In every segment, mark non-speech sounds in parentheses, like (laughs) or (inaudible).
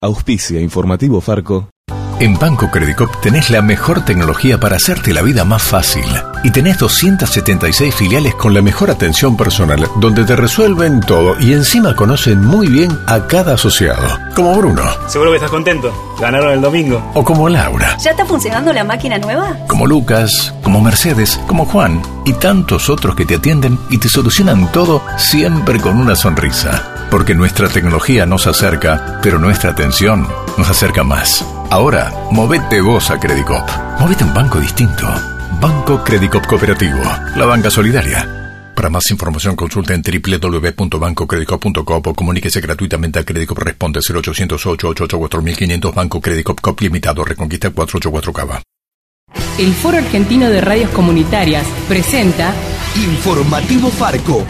Auspicia Informativo Farco. En Banco Credicop tenés la mejor tecnología para hacerte la vida más fácil. Y tenés 276 filiales con la mejor atención personal, donde te resuelven todo y encima conocen muy bien a cada asociado. Como Bruno. Seguro que estás contento. Ganaron el domingo. O como Laura. ¿Ya está funcionando la máquina nueva? Como Lucas, como Mercedes, como Juan y tantos otros que te atienden y te solucionan todo siempre con una sonrisa. Porque nuestra tecnología nos acerca, pero nuestra atención nos acerca más. Ahora, movete vos a Credicop. Movete un banco distinto. Banco Credicop Cooperativo. La banca solidaria. Para más información consulta en www.bancocredicop.com o comuníquese gratuitamente a Credicop Responde 0808 884 Banco Credicop Cop Limitado Reconquista 484 Cava. El Foro Argentino de Radios Comunitarias presenta Informativo Farco.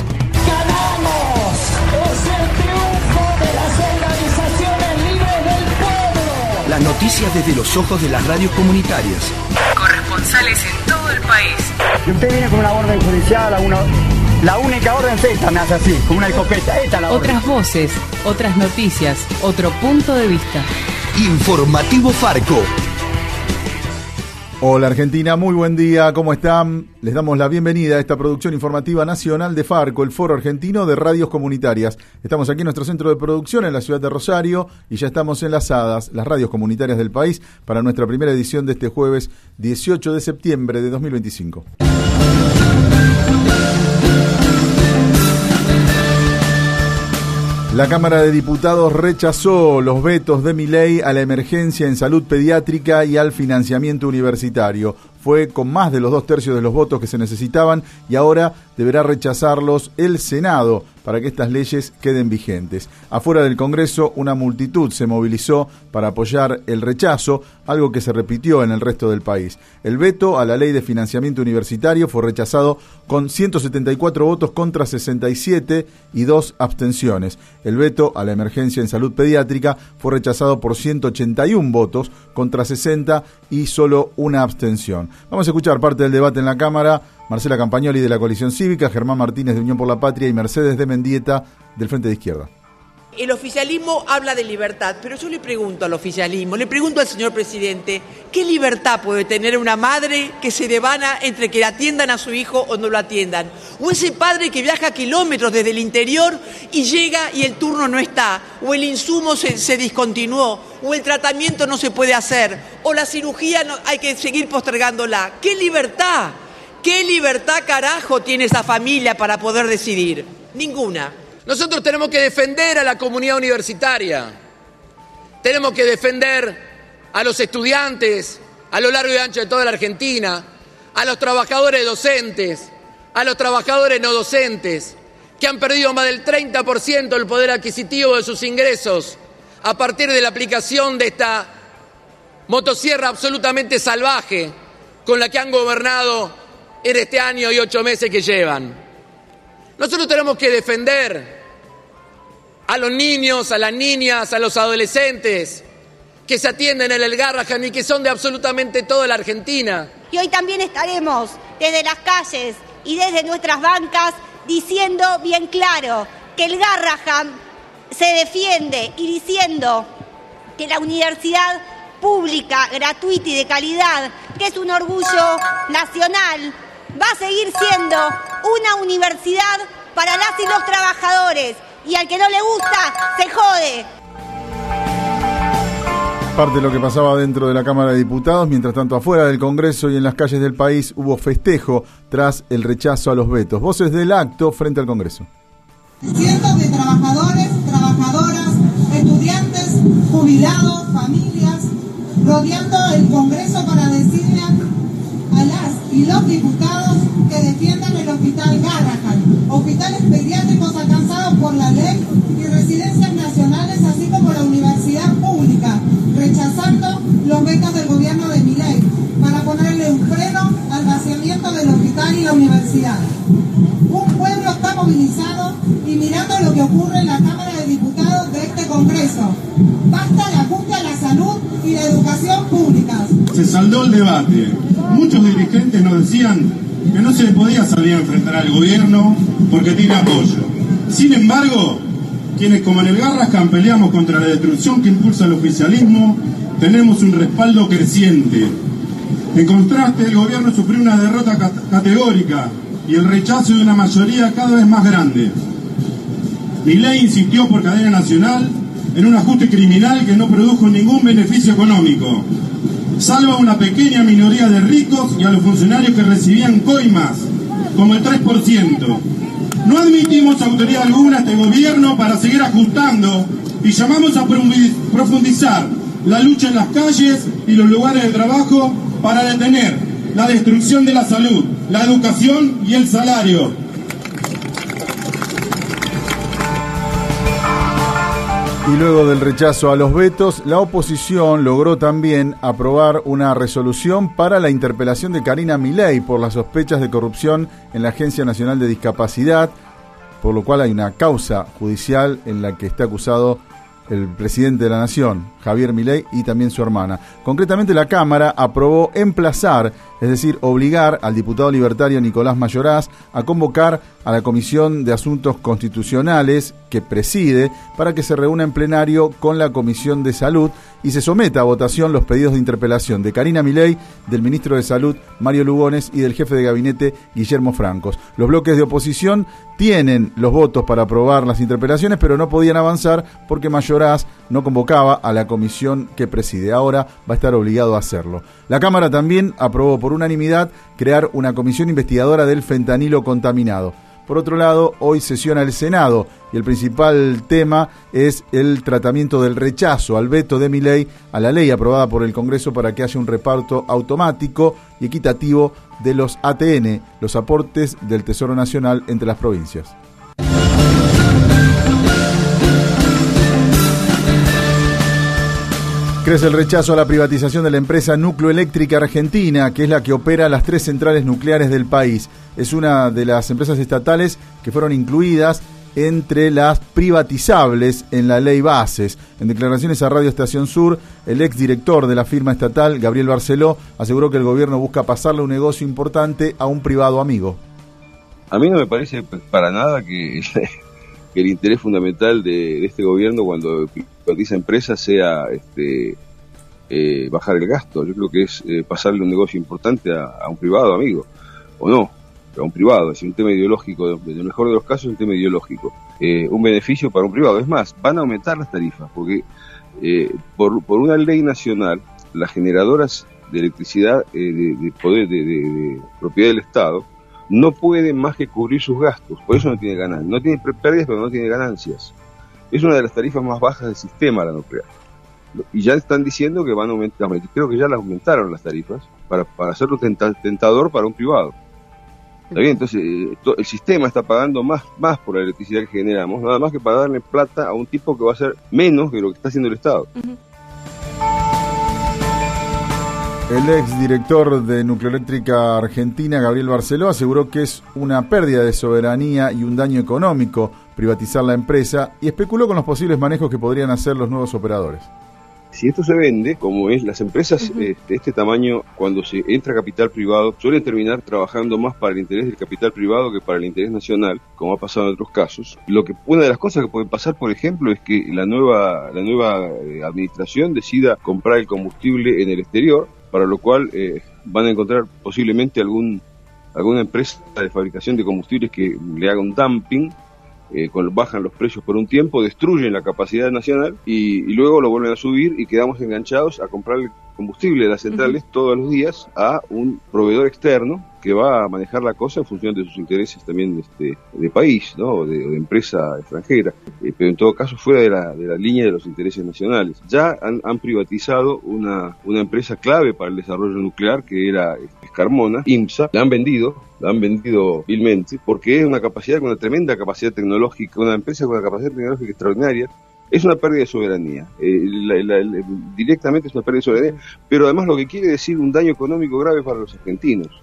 Las noticias desde los ojos de las radios comunitarias. corresponsales en todo el país. Y usted viene con una orden judicial, a una, la única orden es esta, me hace así, con una escopeta. Esta es la orden. Otras voces, otras noticias, otro punto de vista. Informativo Farco. Hola Argentina, muy buen día, ¿cómo están? Les damos la bienvenida a esta producción informativa nacional de Farco, el Foro Argentino de Radios Comunitarias. Estamos aquí en nuestro centro de producción en la ciudad de Rosario y ya estamos enlazadas las radios comunitarias del país para nuestra primera edición de este jueves 18 de septiembre de 2025. La Cámara de Diputados rechazó los vetos de mi ley a la emergencia en salud pediátrica y al financiamiento universitario. Fue con más de los dos tercios de los votos que se necesitaban y ahora deberá rechazarlos el Senado para que estas leyes queden vigentes. Afuera del Congreso, una multitud se movilizó para apoyar el rechazo, algo que se repitió en el resto del país. El veto a la ley de financiamiento universitario fue rechazado con 174 votos contra 67 y dos abstenciones. El veto a la emergencia en salud pediátrica fue rechazado por 181 votos contra 60 y solo una abstención. Vamos a escuchar parte del debate en la Cámara. Marcela Campagnoli de la Coalición Cívica, Germán Martínez de Unión por la Patria y Mercedes de Mendieta del Frente de Izquierda. El oficialismo habla de libertad, pero yo le pregunto al oficialismo, le pregunto al señor presidente, ¿qué libertad puede tener una madre que se devana entre que atiendan a su hijo o no lo atiendan? O ese padre que viaja kilómetros desde el interior y llega y el turno no está, o el insumo se, discontinuó, o el tratamiento no se puede hacer, o la cirugía no, hay que seguir postergándola. ¿Qué libertad? ¿Qué libertad carajo tiene esa familia para poder decidir? Ninguna. Nosotros tenemos que defender a la comunidad universitaria, tenemos que defender a los estudiantes a lo largo y ancho de toda la Argentina, a los trabajadores docentes, a los trabajadores no docentes, que han perdido más del 30% del poder adquisitivo de sus ingresos a partir de la aplicación de esta motosierra absolutamente salvaje con la que han gobernado en este año y ocho meses que llevan. Nosotros tenemos que defender a los niños, a las niñas, a los adolescentes que se atienden en el Garrahan y que son de absolutamente toda la Argentina. Y hoy también estaremos desde las calles y desde nuestras bancas diciendo bien claro que el Garrahan se defiende y diciendo que la universidad pública, gratuita y de calidad, que es un orgullo nacional, va a seguir siendo una universidad para las y los trabajadores. Y al que no le gusta, se jode. Parte de lo que pasaba dentro de la Cámara de Diputados, mientras tanto afuera del Congreso y en las calles del país hubo festejo tras el rechazo a los vetos. Voces del acto frente al Congreso. Cientos de trabajadores, trabajadoras, estudiantes, jubilados, familias, rodeando el Congreso para decirle a las y los diputados que defiendan el Hospital Garrahan, hospitales pediátricos alcanzados por la ley y residencias nacionales, así como la universidad pública, rechazando los vetos del gobierno de Miley para ponerle un freno al vaciamiento del hospital y la universidad. Un pueblo está movilizado y mirando lo que ocurre en la Cámara de Diputados de este Congreso. Basta el ajuste a la salud y la educación públicas. Se saldó el debate. Muchos dirigentes nos decían que no se podía salir a enfrentar al gobierno porque tiene apoyo. Sin embargo, quienes como en el Garrahan peleamos contra la destrucción que impulsa el oficialismo, tenemos un respaldo creciente. En contraste, el gobierno sufrió una derrota categórica y el rechazo de una mayoría cada vez más grande. Mi ley insistió por cadena nacional en un ajuste criminal que no produjo ningún beneficio económico, salvo a una pequeña minoría de ricos y a los funcionarios que recibían coimas, como el 3%. No admitimos autoridad alguna a este gobierno para seguir ajustando y llamamos a profundizar la lucha en las calles y los lugares de trabajo para detener la destrucción de la salud, la educación y el salario Y luego del rechazo a los vetos, la oposición logró también aprobar una resolución para la interpelación de Karina Milei por las sospechas de corrupción en la Agencia Nacional de Discapacidad, por lo cual hay una causa judicial en la que está acusado el presidente de la Nación, Javier Milei, y también su hermana. Concretamente, la Cámara aprobó emplazar, es decir, obligar al diputado libertario Nicolás Mayoraz a convocar a la Comisión de Asuntos Constitucionales que preside para que se reúna en plenario con la Comisión de Salud y se someta a votación los pedidos de interpelación de Karina Milei, del ministro de Salud Mario Lugones y del jefe de gabinete Guillermo Francos. Los bloques de oposición tienen los votos para aprobar las interpelaciones, pero no podían avanzar porque Mayoraz no convocaba a la comisión que preside. Ahora va a estar obligado a hacerlo. La Cámara también aprobó por unanimidad crear una comisión investigadora del fentanilo contaminado. Por otro lado, hoy sesiona el Senado y el principal tema es el tratamiento del rechazo al veto de mi ley a la ley aprobada por el Congreso para que haya un reparto automático y equitativo de los ATN, los aportes del Tesoro Nacional entre las provincias. Crece el rechazo a la privatización de la empresa Nucleoeléctrica Argentina, que es la que opera las tres centrales nucleares del país. Es una de las empresas estatales que fueron incluidas entre las privatizables en la ley Bases. En declaraciones a Radio Estación Sur, el exdirector de la firma estatal, Gabriel Barceló, aseguró que el gobierno busca pasarle un negocio importante a un privado amigo. A mí no me parece para nada que, (laughs) el interés fundamental de, este gobierno cuando privatiza empresas sea este, eh, bajar el gasto. Yo creo que es eh, pasarle un negocio importante a, un privado amigo, o no, a un privado. Es un tema ideológico, en el mejor de los casos, un tema ideológico. Eh, un beneficio para un privado. Es más, van a aumentar las tarifas, porque por, por una ley nacional, las generadoras de electricidad de, poder de, propiedad del Estado no pueden más que cubrir sus gastos, por eso no tiene ganancias. No tiene pérdidas, pero no tiene ganancias. Es una de las tarifas más bajas del sistema la nuclear. Y ya están diciendo que van a aumentar, creo que ya las aumentaron las tarifas para, para hacerlo tentador para un privado. ¿Está bien? Entonces, eh, el sistema está pagando más, más por la electricidad que generamos, nada más que para darle plata a un tipo que va a ser menos que lo que está haciendo el Estado. El ex director de Nucleoeléctrica Argentina, Gabriel Barceló, aseguró que es una pérdida de soberanía y un daño económico privatizar la empresa y especuló con los posibles manejos que podrían hacer los nuevos operadores. Si esto se vende, como es, las empresas de este, este tamaño, cuando se entra capital privado, suelen terminar trabajando más para el interés del capital privado que para el interés nacional, como ha pasado en otros casos. Lo que una de las cosas que pueden pasar, por ejemplo, es que la nueva la nueva eh, administración decida comprar el combustible en el exterior para lo cual eh, van a encontrar posiblemente algún alguna empresa de fabricación de combustibles que le haga un dumping, eh, bajan los precios por un tiempo, destruyen la capacidad nacional y, luego lo vuelven a subir y quedamos enganchados a comprar el combustible de las centrales todos los días a un proveedor externo que va a manejar la cosa en función de sus intereses también este, de país, ¿no? O de, empresa extranjera, eh, pero en todo caso fuera de la, de la línea de los intereses nacionales. Ya han, han privatizado una, una empresa clave para el desarrollo nuclear que era este, Carmona, IMSA, la han vendido, la han vendido vilmente, porque es una capacidad con una tremenda capacidad tecnológica, una empresa con una capacidad tecnológica extraordinaria, es una pérdida de soberanía. Eh, directamente es una pérdida de soberanía, pero además lo que quiere decir un daño económico grave para los argentinos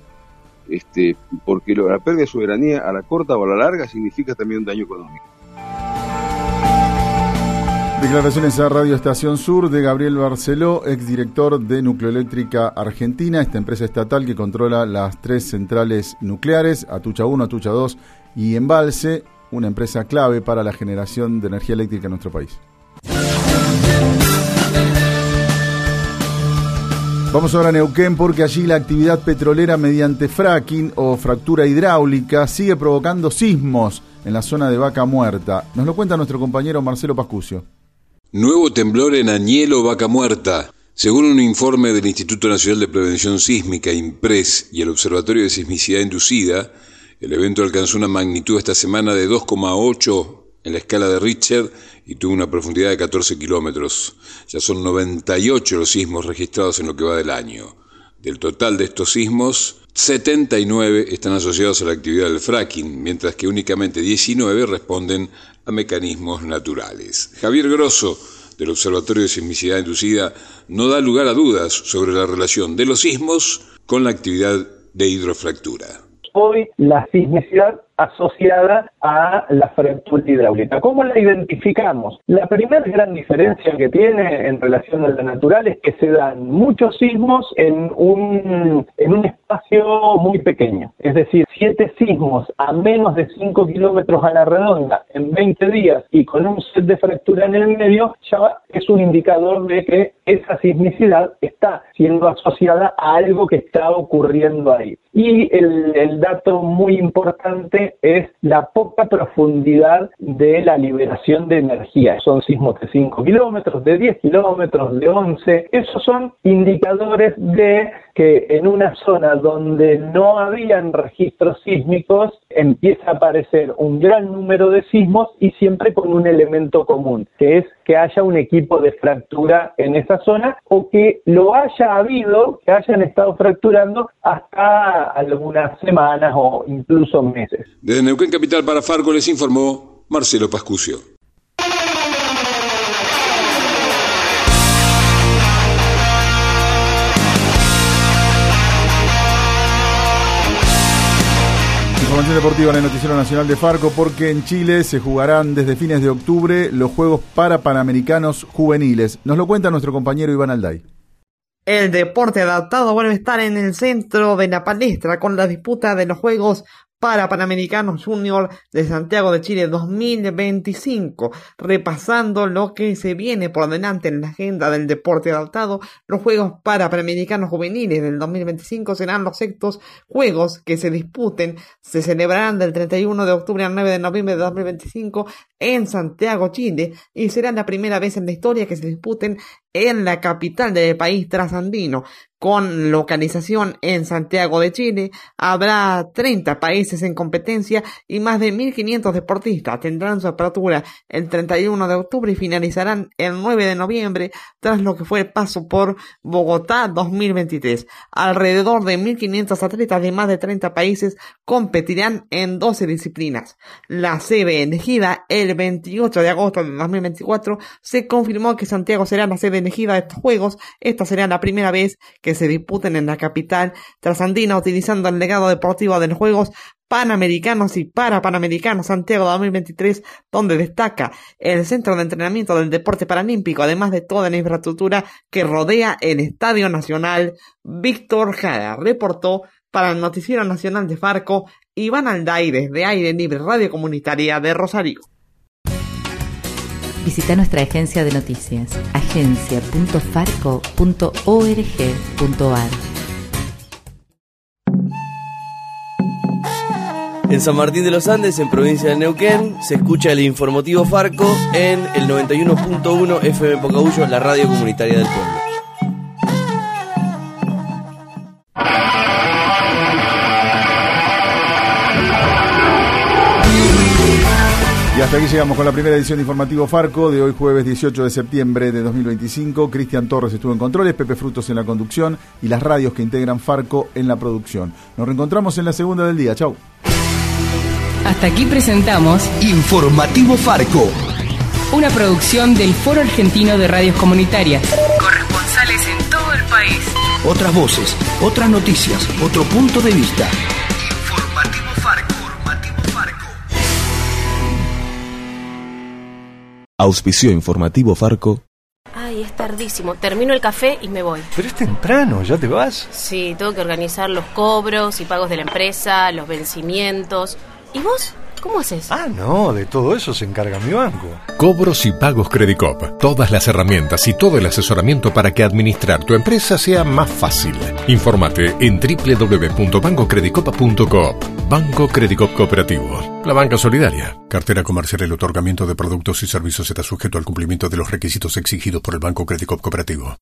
este, porque la pérdida de soberanía a la corta o a la larga significa también un daño económico. Declaraciones a Radio Estación Sur de Gabriel Barceló, exdirector de Nucleoeléctrica Argentina, esta empresa estatal que controla las tres centrales nucleares, Atucha 1, Atucha 2 y Embalse, una empresa clave para la generación de energía eléctrica en nuestro país. Vamos ahora a Neuquén porque allí la actividad petrolera mediante fracking o fractura hidráulica sigue provocando sismos en la zona de Vaca Muerta. Nos lo cuenta nuestro compañero Marcelo Pascucio. Nuevo temblor en Añelo, Vaca Muerta. Según un informe del Instituto Nacional de Prevención Sísmica, IMPRES, y el Observatorio de Sismicidad Inducida, el evento alcanzó una magnitud esta semana de 2,8 en la escala de Richter y tuvo una profundidad de 14 kilómetros. Ya son 98 los sismos registrados en lo que va del año. Del total de estos sismos, 79 están asociados a la actividad del fracking, mientras que únicamente 19 responden a mecanismos naturales. Javier Grosso, del Observatorio de Sismicidad Inducida, no da lugar a dudas sobre la relación de los sismos con la actividad de hidrofractura. Hoy la sismicidad asociada a la fractura hidráulica. ¿Cómo la identificamos? La primera gran diferencia que tiene en relación a la natural es que se dan muchos sismos en un, en un espacio muy pequeño. Es decir, siete sismos a menos de 5 kilómetros a la redonda en 20 días y con un set de fractura en el medio ya es un indicador de que esa sismicidad está siendo asociada a algo que está ocurriendo ahí. Y el, el dato muy importante es la poca profundidad de la liberación de energía. Son sismos de 5 kilómetros, de 10 kilómetros, de 11. Esos son indicadores de que en una zona donde no habían registros sísmicos empieza a aparecer un gran número de sismos y siempre con un elemento común, que es que haya un equipo de fractura en esa zona o que lo haya habido, que hayan estado fracturando hasta algunas semanas o incluso meses. Desde Neuquén Capital para Fargo les informó Marcelo Pascucio. Información deportiva en el Noticiero Nacional de Farco porque en Chile se jugarán desde fines de octubre los Juegos para Panamericanos Juveniles. Nos lo cuenta nuestro compañero Iván Alday. El deporte adaptado vuelve a estar en el centro de la palestra con la disputa de los Juegos para Panamericanos Junior de Santiago de Chile 2025, repasando lo que se viene por delante en la agenda del deporte adaptado. Los Juegos para Panamericanos Juveniles del 2025 serán los sextos Juegos que se disputen, se celebrarán del 31 de octubre al 9 de noviembre de 2025 en Santiago, Chile, y será la primera vez en la historia que se disputen en la capital del país trasandino con localización en Santiago de Chile, habrá 30 países en competencia y más de 1.500 deportistas tendrán su apertura el 31 de octubre y finalizarán el 9 de noviembre tras lo que fue el paso por Bogotá 2023. Alrededor de 1.500 atletas de más de 30 países competirán en 12 disciplinas. La sede elegida el 28 de agosto de 2024 se confirmó que Santiago será la sede elegida de estos Juegos. Esta será la primera vez que se disputen en la capital trasandina utilizando el legado deportivo de los Juegos Panamericanos y para Panamericanos Santiago 2023, donde destaca el centro de entrenamiento del deporte paralímpico, además de toda la infraestructura que rodea el Estadio Nacional. Víctor Jara reportó para el Noticiero Nacional de Farco, Iván Alday desde Aire Libre Radio Comunitaria de Rosario. Visita nuestra agencia de noticias, agencia.farco.org.ar. En San Martín de los Andes, en provincia de Neuquén, se escucha el informativo Farco en el 91.1 FM Pocahuyo, la radio comunitaria del pueblo. Hasta aquí llegamos con la primera edición de Informativo Farco de hoy jueves 18 de septiembre de 2025. Cristian Torres estuvo en controles, Pepe Frutos en la conducción y las radios que integran Farco en la producción. Nos reencontramos en la segunda del día. Chau. Hasta aquí presentamos Informativo Farco. Una producción del Foro Argentino de Radios Comunitarias. Corresponsales en todo el país. Otras voces, otras noticias, otro punto de vista. Auspicio informativo Farco. Ay, es tardísimo. Termino el café y me voy. Pero es temprano, ¿ya te vas? Sí, tengo que organizar los cobros y pagos de la empresa, los vencimientos. ¿Y vos? ¿Cómo haces? Ah, no, de todo eso se encarga mi banco. Cobros y pagos Credicop. Todas las herramientas y todo el asesoramiento para que administrar tu empresa sea más fácil. Infórmate en www.bancocredicopa.coop. Banco Credicop Cooperativo. La banca solidaria. Cartera comercial. El otorgamiento de productos y servicios está sujeto al cumplimiento de los requisitos exigidos por el Banco Credicop Cooperativo.